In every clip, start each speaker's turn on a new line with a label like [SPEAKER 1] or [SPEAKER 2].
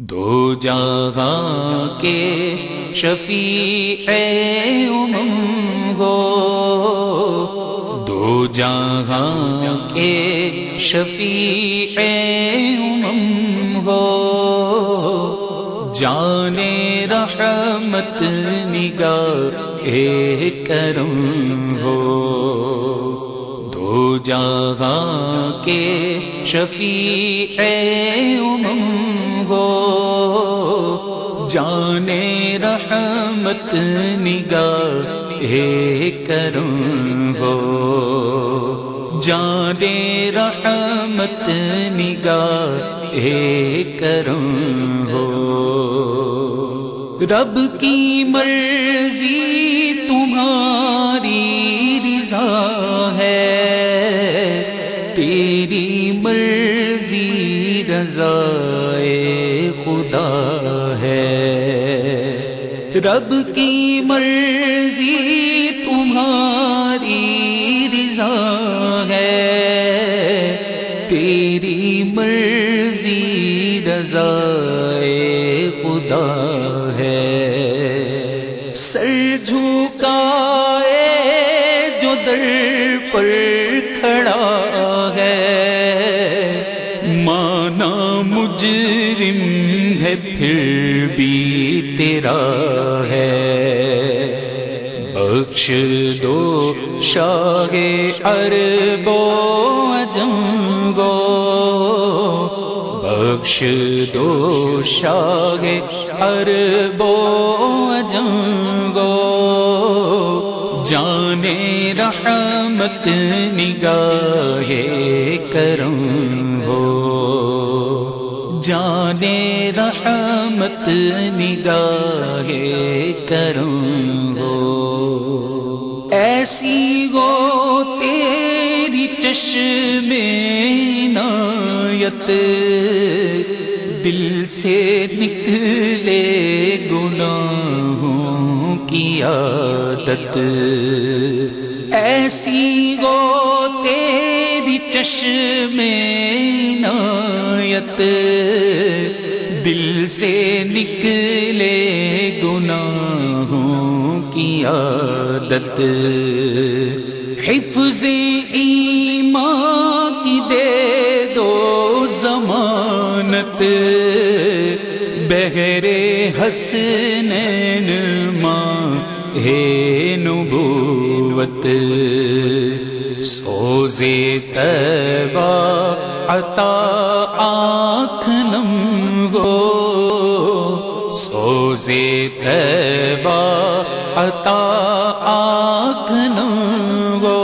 [SPEAKER 1] دو جہاں کے شفیع امم ہو۔ دو جہاں کے شفیع امم ہو۔ جانے رحمت نگاہ اے کرم ہو۔ دو جہاں کے شفیع امم ہو جانے رحمت نگاہ اے کرم ہو۔ جانے رحمت نگاہ اے کرم ہو۔ رب کی مرضی تمہاری رضا ہے۔ تیری مرضی رضا خدا رب کی مرضی تمہاری رضا ہے۔ تیری مرضی رضا خدا ہے۔ سر جھکائے جو در پر کھڑا ہے۔ مانا مجرم ہے پھر بھی۔ تیرا ہے۔ بخش دو شاہ اربو گو بخش دو شاہ اربو گو جانے رحمت نگاہ کرم ہو جانے رحمت نگاہ کروں گو۔ ایسی گو تیری چشم نایت، دل سے نکلے گناہوں کی عادت۔ ایسی گو تیری چشم نایت دل سے نکلے گناہوں کی عادت۔ حفظ ایمان کی دے دو ضمانت۔ بہرے حسنین ماں ہے نبوت۔ سوزے تبا عطا آنکھ نم گو سوزے تبا عطا آنکھ نم گو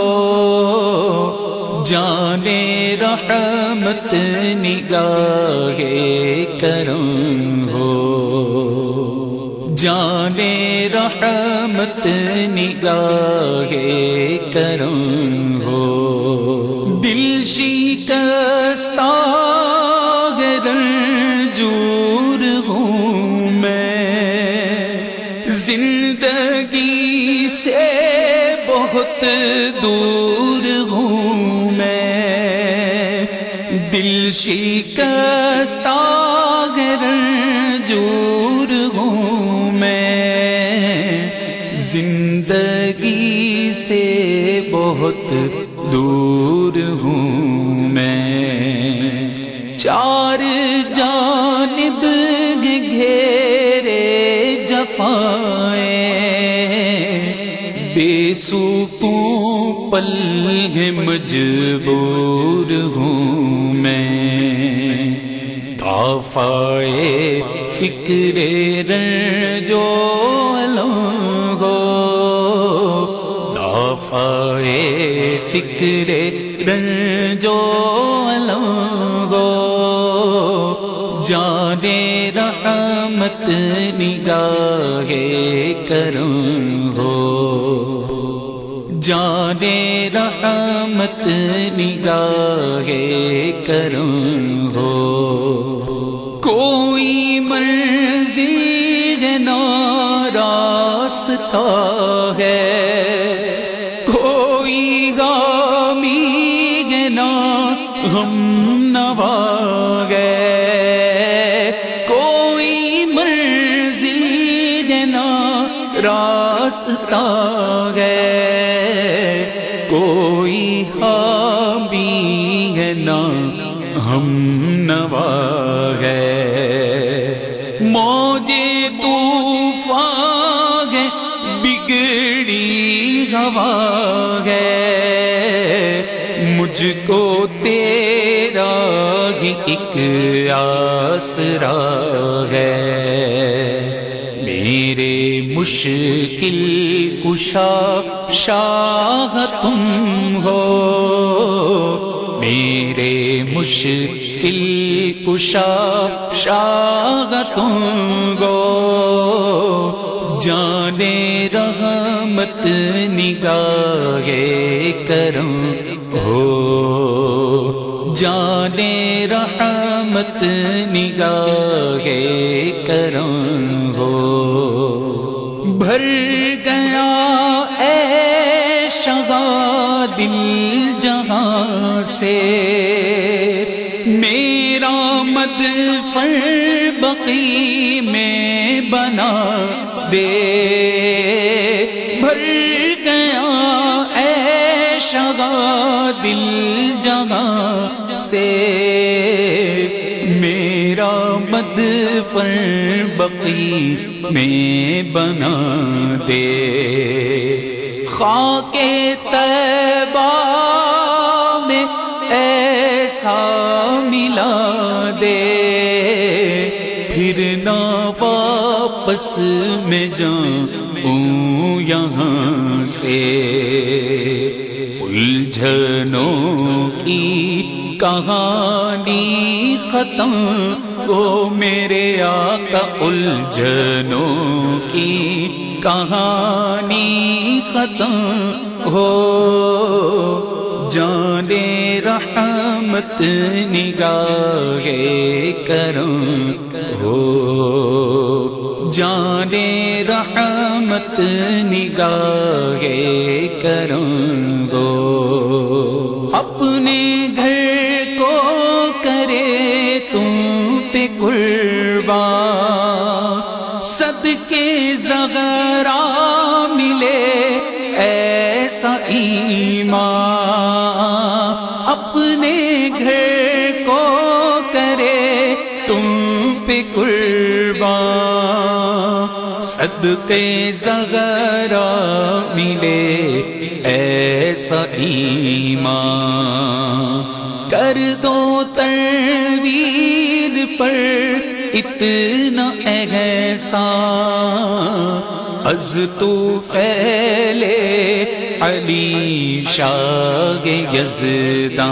[SPEAKER 1] جانے رحمت نگاہ کرم ہو جانے رحمت نگاہ زندگی سے بہت دور ہوں میں۔ دل شکستہ رنجور ہوں میں۔ زندگی سے بہت دور ہوں میں۔ چار جانب گھیرے جفائیں بے سکوں پل مجبور ہوں میں۔ تافائے فکر رن جو گو دافائے فکر رن جو گو جانے رحمت نگاہ کروں۔ جانے رحمت نگاہ کرم ہو۔ کوئی مرضی نہ ہے۔ کوئی غامی گنا ہم نوا گے کوئی مرضی نہ راستہ ہے۔ ہم نوا ہے۔ موجے طوفان ہے، بگڑی ہوا ہے۔ مجھ کو تیرا ہی ایک آسرا ہے۔ میرے مشکل کشا، شاہ تم ہو۔ میرے مشکل کشا شاہ تم گو۔ جانے رحمت نگاہ کرم ہو۔ جانے رحمت نگاہ کرم ہو۔ بھر سے میرا مد فر بقی میں بنا دے۔ بھر گیا اے شگا دل جگہ سے۔ میرا مد فر بقی میں بنا دے۔ خاک تیبہ ایسا ملا دے۔ پھر نہ واپس میں جاؤں یہاں سے۔ الجھنوں کی کہانی ختم کو میرے آقا الجھنوں کی کہانی ختم ہو۔ جانے رحمت نگاہ کرم ہو۔ جانے رحمت نگاہ کرم ہو۔ اپنے گھر کو کرے تم پہ قربان صدقے زغرا ملے۔ ایسا ایمان اپنے گھر کو کرے تم پہ قربان۔ صدقے زغرا ملے ایسا ایمان۔ کر دو ترویر پر اتنا احسان۔ از تو پھیلے علی شاگ یزدان،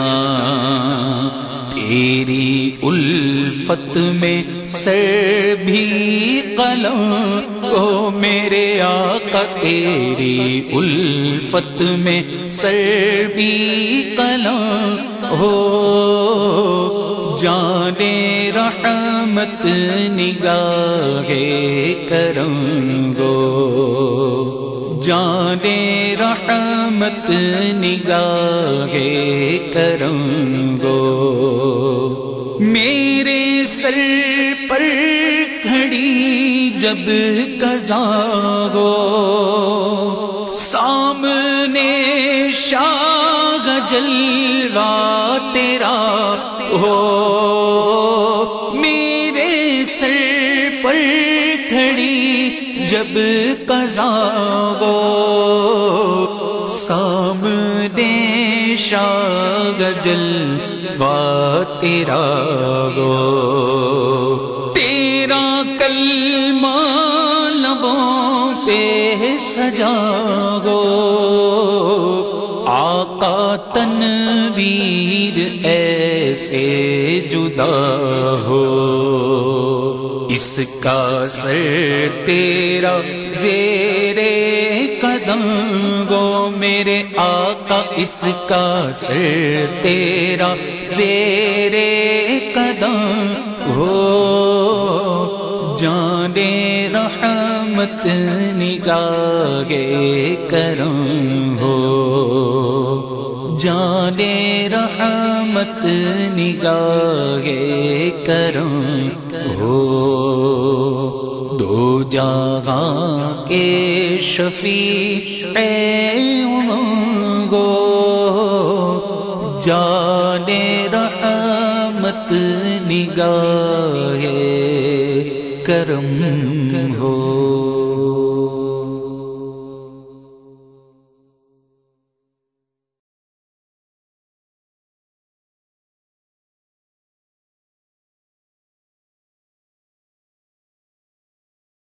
[SPEAKER 1] تیری الفت میں سر بھی قلم کو میرے آقا، تیری الفت میں سر بھی قلم ہو جانے رحمت نگاہ کرم گو جانے رحمت نگاہ کرم گو۔ میرے سر پر کھڑی جب کزا گو سامنے شاہ جلوا تیرا ہو۔ میرے سر پر جب کزا گو سامنے شاہ جلوا تیرا گو تیرا کلمہ لبوں پہ سجا گو آقا تنویر ایسے جدا اس کا سر تیرا زیر قدم گو میرے آقا، اس کا سر تیرا زیر قدم ہو۔ جانے رحمت نگاہ کرم ہو۔ جانے رحمت نگاہ کرم ہو۔ جہاں کے شفیع گو جانے رحمت نگاہ کرم ہو۔